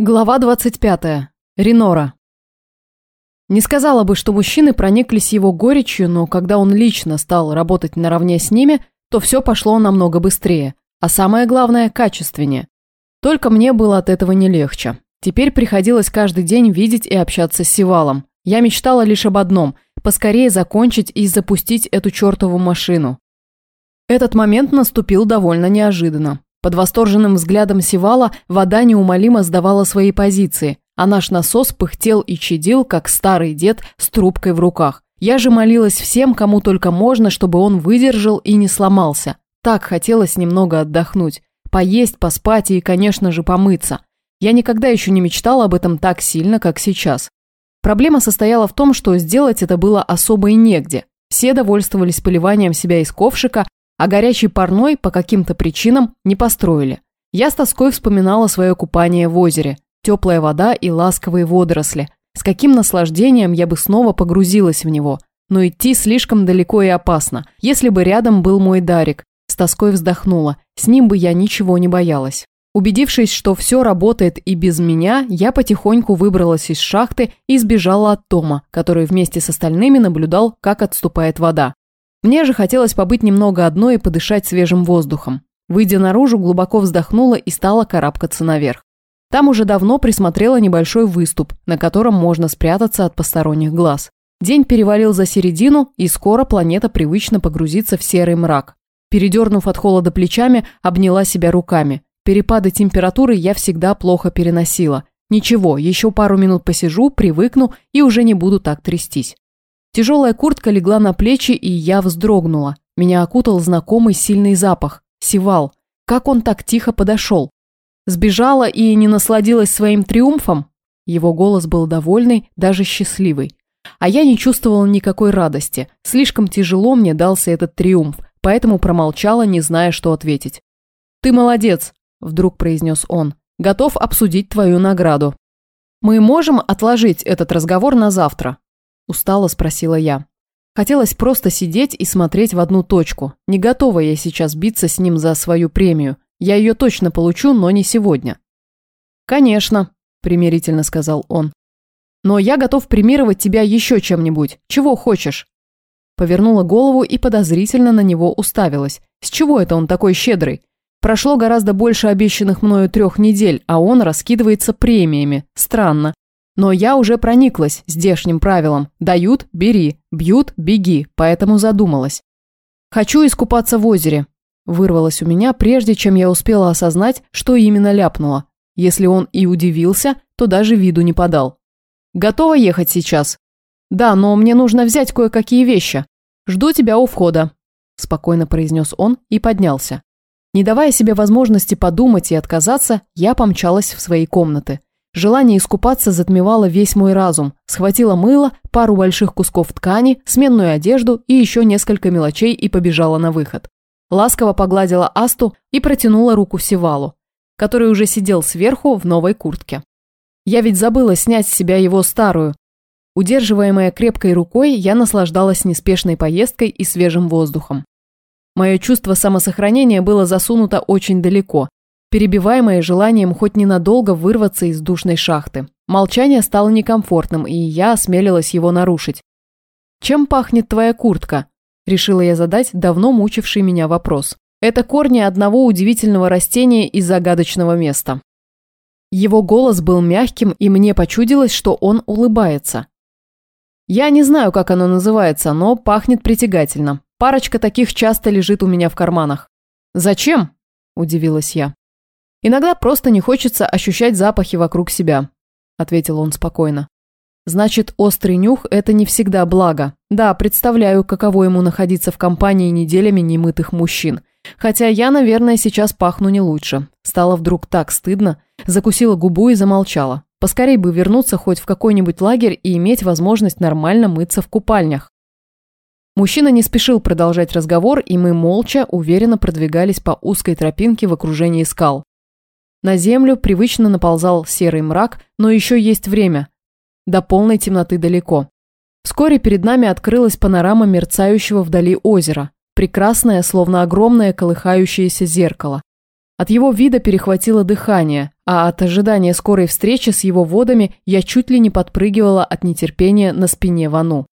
Глава 25. Ренора. Не сказала бы, что мужчины прониклись его горечью, но когда он лично стал работать наравне с ними, то все пошло намного быстрее, а самое главное – качественнее. Только мне было от этого не легче. Теперь приходилось каждый день видеть и общаться с Сивалом. Я мечтала лишь об одном – поскорее закончить и запустить эту чертову машину. Этот момент наступил довольно неожиданно. Под восторженным взглядом Севала вода неумолимо сдавала свои позиции, а наш насос пыхтел и чадил, как старый дед с трубкой в руках. Я же молилась всем, кому только можно, чтобы он выдержал и не сломался. Так хотелось немного отдохнуть. Поесть, поспать и, конечно же, помыться. Я никогда еще не мечтала об этом так сильно, как сейчас. Проблема состояла в том, что сделать это было особо и негде. Все довольствовались поливанием себя из ковшика, а горячий парной по каким-то причинам не построили. Я с тоской вспоминала свое купание в озере, теплая вода и ласковые водоросли. С каким наслаждением я бы снова погрузилась в него. Но идти слишком далеко и опасно. Если бы рядом был мой Дарик, с тоской вздохнула, с ним бы я ничего не боялась. Убедившись, что все работает и без меня, я потихоньку выбралась из шахты и сбежала от Тома, который вместе с остальными наблюдал, как отступает вода. Мне же хотелось побыть немного одной и подышать свежим воздухом. Выйдя наружу, глубоко вздохнула и стала карабкаться наверх. Там уже давно присмотрела небольшой выступ, на котором можно спрятаться от посторонних глаз. День перевалил за середину, и скоро планета привычно погрузится в серый мрак. Передернув от холода плечами, обняла себя руками. Перепады температуры я всегда плохо переносила. Ничего, еще пару минут посижу, привыкну и уже не буду так трястись. Тяжелая куртка легла на плечи, и я вздрогнула. Меня окутал знакомый сильный запах. Сивал. Как он так тихо подошел? Сбежала и не насладилась своим триумфом? Его голос был довольный, даже счастливый. А я не чувствовала никакой радости. Слишком тяжело мне дался этот триумф, поэтому промолчала, не зная, что ответить. «Ты молодец», – вдруг произнес он. «Готов обсудить твою награду». «Мы можем отложить этот разговор на завтра?» Устало спросила я. Хотелось просто сидеть и смотреть в одну точку. Не готова я сейчас биться с ним за свою премию. Я ее точно получу, но не сегодня. «Конечно», – примирительно сказал он. «Но я готов премировать тебя еще чем-нибудь. Чего хочешь?» Повернула голову и подозрительно на него уставилась. С чего это он такой щедрый? Прошло гораздо больше обещанных мною трех недель, а он раскидывается премиями. Странно. Но я уже прониклась здешним правилом «дают – бери, бьют – беги», поэтому задумалась. «Хочу искупаться в озере», – вырвалось у меня, прежде чем я успела осознать, что именно ляпнула. Если он и удивился, то даже виду не подал. «Готова ехать сейчас?» «Да, но мне нужно взять кое-какие вещи. Жду тебя у входа», – спокойно произнес он и поднялся. Не давая себе возможности подумать и отказаться, я помчалась в свои комнаты. Желание искупаться затмевало весь мой разум. Схватила мыло, пару больших кусков ткани, сменную одежду и еще несколько мелочей и побежала на выход. Ласково погладила Асту и протянула руку Севалу, который уже сидел сверху в новой куртке. Я ведь забыла снять с себя его старую. Удерживаемая крепкой рукой, я наслаждалась неспешной поездкой и свежим воздухом. Мое чувство самосохранения было засунуто очень далеко, перебиваемое желанием хоть ненадолго вырваться из душной шахты. Молчание стало некомфортным, и я осмелилась его нарушить. «Чем пахнет твоя куртка?» – решила я задать давно мучивший меня вопрос. Это корни одного удивительного растения из загадочного места. Его голос был мягким, и мне почудилось, что он улыбается. Я не знаю, как оно называется, но пахнет притягательно. Парочка таких часто лежит у меня в карманах. «Зачем?» – удивилась я. Иногда просто не хочется ощущать запахи вокруг себя», – ответил он спокойно. «Значит, острый нюх – это не всегда благо. Да, представляю, каково ему находиться в компании неделями немытых мужчин. Хотя я, наверное, сейчас пахну не лучше. Стало вдруг так стыдно. Закусила губу и замолчала. Поскорей бы вернуться хоть в какой-нибудь лагерь и иметь возможность нормально мыться в купальнях. Мужчина не спешил продолжать разговор, и мы молча, уверенно продвигались по узкой тропинке в окружении скал. На землю привычно наползал серый мрак, но еще есть время. До полной темноты далеко. Вскоре перед нами открылась панорама мерцающего вдали озера, прекрасное, словно огромное колыхающееся зеркало. От его вида перехватило дыхание, а от ожидания скорой встречи с его водами я чуть ли не подпрыгивала от нетерпения на спине Вану.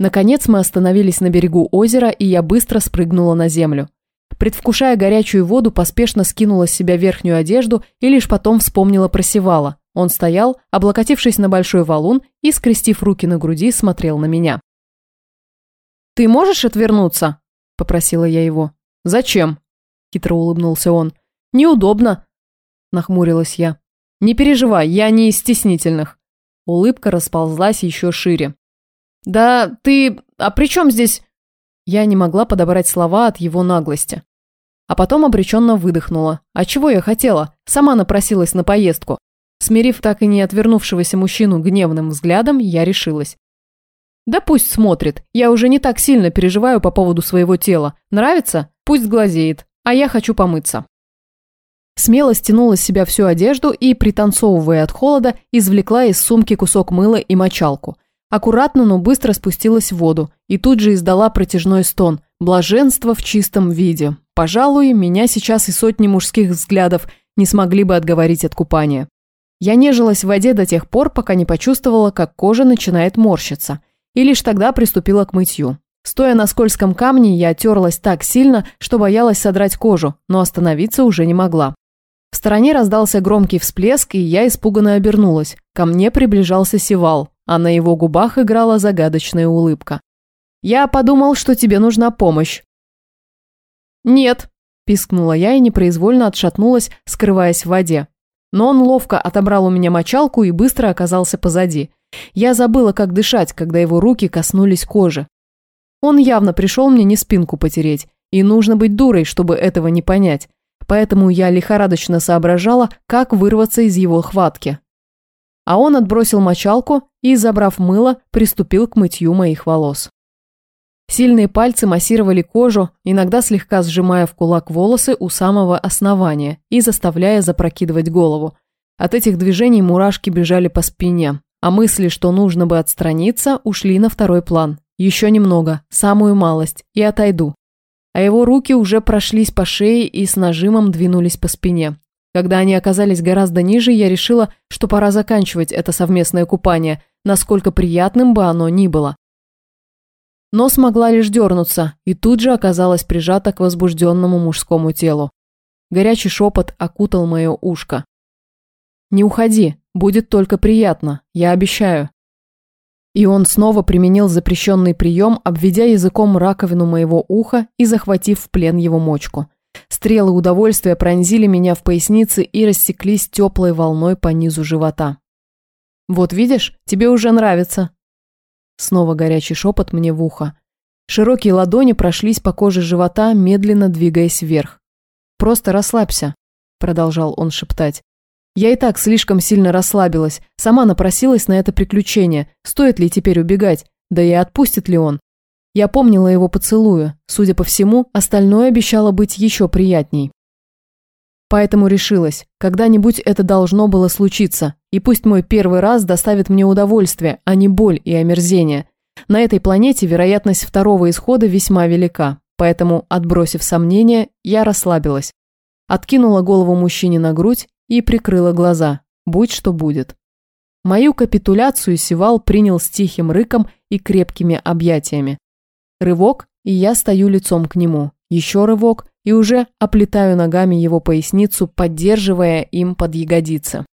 Наконец мы остановились на берегу озера, и я быстро спрыгнула на землю. Предвкушая горячую воду, поспешно скинула с себя верхнюю одежду и лишь потом вспомнила про Севала. Он стоял, облокотившись на большой валун и, скрестив руки на груди, смотрел на меня. «Ты можешь отвернуться?» – попросила я его. «Зачем?» – хитро улыбнулся он. «Неудобно», – нахмурилась я. «Не переживай, я не из стеснительных». Улыбка расползлась еще шире. «Да ты... А при чем здесь...» Я не могла подобрать слова от его наглости. А потом обреченно выдохнула. А чего я хотела? Сама напросилась на поездку. Смирив так и не отвернувшегося мужчину гневным взглядом, я решилась. Да пусть смотрит. Я уже не так сильно переживаю по поводу своего тела. Нравится? Пусть глазеет. А я хочу помыться. Смело стянула с себя всю одежду и, пританцовывая от холода, извлекла из сумки кусок мыла и мочалку. Аккуратно, но быстро спустилась в воду и тут же издала протяжной стон. Блаженство в чистом виде. Пожалуй, меня сейчас и сотни мужских взглядов не смогли бы отговорить от купания. Я нежилась в воде до тех пор, пока не почувствовала, как кожа начинает морщиться – и лишь тогда приступила к мытью. Стоя на скользком камне, я терлась так сильно, что боялась содрать кожу, но остановиться уже не могла. В стороне раздался громкий всплеск, и я испуганно обернулась. Ко мне приближался Сивал, а на его губах играла загадочная улыбка. «Я подумал, что тебе нужна помощь». «Нет», – пискнула я и непроизвольно отшатнулась, скрываясь в воде. Но он ловко отобрал у меня мочалку и быстро оказался позади – я забыла, как дышать, когда его руки коснулись кожи. Он явно пришел мне не спинку потереть, и нужно быть дурой, чтобы этого не понять. Поэтому я лихорадочно соображала, как вырваться из его хватки. А он отбросил мочалку и, забрав мыло, приступил к мытью моих волос. Сильные пальцы массировали кожу, иногда слегка сжимая в кулак волосы у самого основания и заставляя запрокидывать голову. От этих движений мурашки бежали по спине, а мысли, что нужно бы отстраниться, ушли на второй план. Еще немного, самую малость, и отойду. А его руки уже прошлись по шее и с нажимом двинулись по спине. Когда они оказались гораздо ниже, я решила, что пора заканчивать это совместное купание, насколько приятным бы оно ни было. Но смогла лишь дернуться, и тут же оказалась прижата к возбужденному мужскому телу. Горячий шепот окутал мое ушко. «Не уходи, будет только приятно, я обещаю». И он снова применил запрещенный прием, обведя языком раковину моего уха и захватив в плен его мочку. Стрелы удовольствия пронзили меня в пояснице и рассеклись теплой волной по низу живота. «Вот видишь, тебе уже нравится». Снова горячий шепот мне в ухо. Широкие ладони прошлись по коже живота, медленно двигаясь вверх. «Просто расслабься», – продолжал он шептать. Я и так слишком сильно расслабилась, сама напросилась на это приключение, стоит ли теперь убегать, да и отпустит ли он. Я помнила его поцелую, судя по всему, остальное обещало быть еще приятней. Поэтому решилась, когда-нибудь это должно было случиться, и пусть мой первый раз доставит мне удовольствие, а не боль и омерзение. На этой планете вероятность второго исхода весьма велика, поэтому, отбросив сомнения, я расслабилась. Откинула голову мужчине на грудь и прикрыла глаза. Будь что будет. Мою капитуляцию Сивал принял с тихим рыком и крепкими объятиями. Рывок, и я стою лицом к нему. Еще рывок, и уже оплетаю ногами его поясницу, поддерживая им под ягодицы.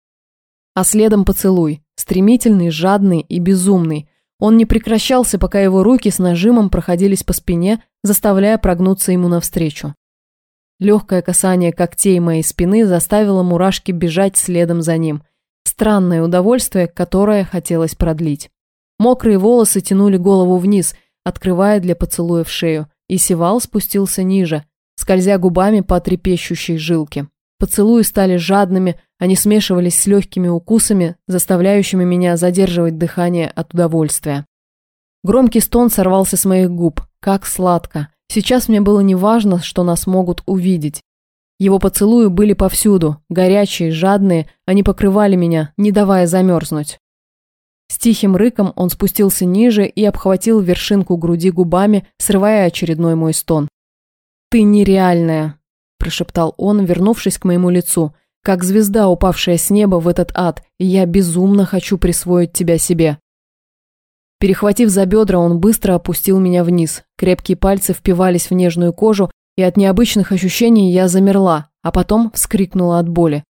А следом поцелуй, стремительный, жадный и безумный. Он не прекращался, пока его руки с нажимом проходились по спине, заставляя прогнуться ему навстречу. Легкое касание когтей моей спины заставило мурашки бежать следом за ним. Странное удовольствие, которое хотелось продлить. Мокрые волосы тянули голову вниз, открывая для поцелуя в шею, и Севал спустился ниже, скользя губами по трепещущей жилке. Поцелуи стали жадными, они смешивались с легкими укусами, заставляющими меня задерживать дыхание от удовольствия. Громкий стон сорвался с моих губ. Как сладко. Сейчас мне было неважно, что нас могут увидеть. Его поцелуи были повсюду, горячие, жадные, они покрывали меня, не давая замерзнуть. С тихим рыком он спустился ниже и обхватил вершинку груди губами, срывая очередной мой стон. «Ты нереальная!» прошептал он, вернувшись к моему лицу. «Как звезда, упавшая с неба в этот ад, я безумно хочу присвоить тебя себе». Перехватив за бедра, он быстро опустил меня вниз. Крепкие пальцы впивались в нежную кожу, и от необычных ощущений я замерла, а потом вскрикнула от боли.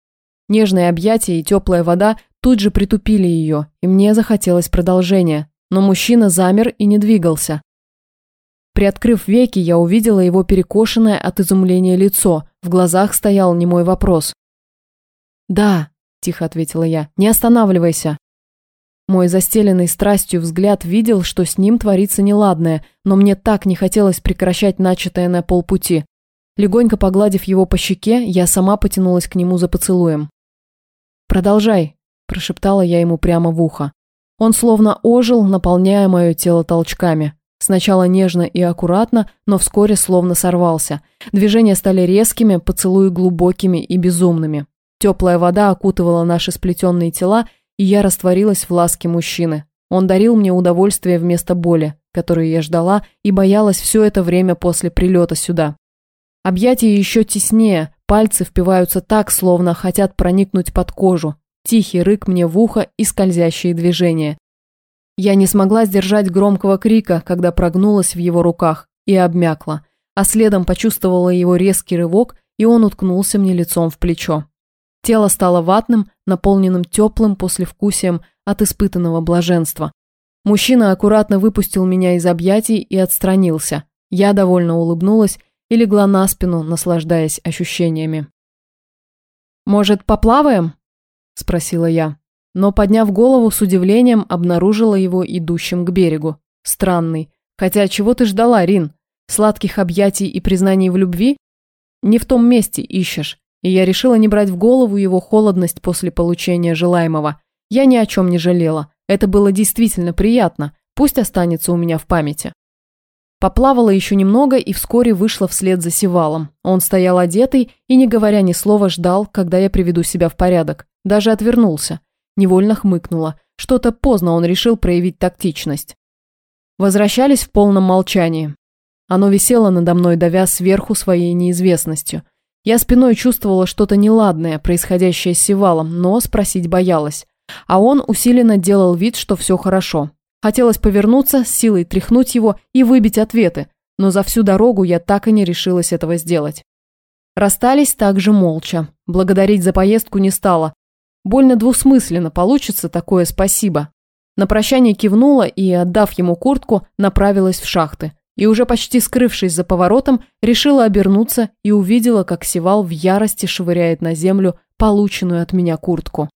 Нежные объятия и теплая вода тут же притупили ее, и мне захотелось продолжения. Но мужчина замер и не двигался. Приоткрыв веки, я увидела его перекошенное от изумления лицо. В глазах стоял немой вопрос. «Да», – тихо ответила я, – «не останавливайся». Мой застеленный страстью взгляд видел, что с ним творится неладное, но мне так не хотелось прекращать начатое на полпути. Легонько погладив его по щеке, я сама потянулась к нему за поцелуем. «Продолжай», – прошептала я ему прямо в ухо. Он словно ожил, наполняя мое тело толчками. Сначала нежно и аккуратно, но вскоре словно сорвался. Движения стали резкими, поцелуи глубокими и безумными. Теплая вода окутывала наши сплетенные тела, и я растворилась в ласке мужчины. Он дарил мне удовольствие вместо боли, которую я ждала и боялась все это время после прилета сюда. Объятия еще теснее, пальцы впиваются так, словно хотят проникнуть под кожу. Тихий рык мне в ухо и скользящие движения. Я не смогла сдержать громкого крика, когда прогнулась в его руках и обмякла, а следом почувствовала его резкий рывок, и он уткнулся мне лицом в плечо. Тело стало ватным, наполненным теплым послевкусием от испытанного блаженства. Мужчина аккуратно выпустил меня из объятий и отстранился. Я довольно улыбнулась и легла на спину, наслаждаясь ощущениями. «Может, поплаваем?» – спросила я. Но, подняв голову, с удивлением обнаружила его идущим к берегу. Странный. Хотя чего ты ждала, Рин? Сладких объятий и признаний в любви? Не в том месте ищешь. И я решила не брать в голову его холодность после получения желаемого. Я ни о чем не жалела. Это было действительно приятно. Пусть останется у меня в памяти. Поплавала еще немного и вскоре вышла вслед за Севалом. Он стоял одетый и, не говоря ни слова, ждал, когда я приведу себя в порядок. Даже отвернулся. Невольно хмыкнула. Что-то поздно он решил проявить тактичность. Возвращались в полном молчании. Оно висело надо мной, давя сверху своей неизвестностью. Я спиной чувствовала что-то неладное, происходящее с Севалом, но спросить боялась. А он усиленно делал вид, что все хорошо. Хотелось повернуться, с силой тряхнуть его и выбить ответы, но за всю дорогу я так и не решилась этого сделать. Расстались также молча. Благодарить за поездку не стала. Больно двусмысленно получится такое спасибо. На прощание кивнула и, отдав ему куртку, направилась в шахты. И уже почти скрывшись за поворотом, решила обернуться и увидела, как Севал в ярости швыряет на землю полученную от меня куртку.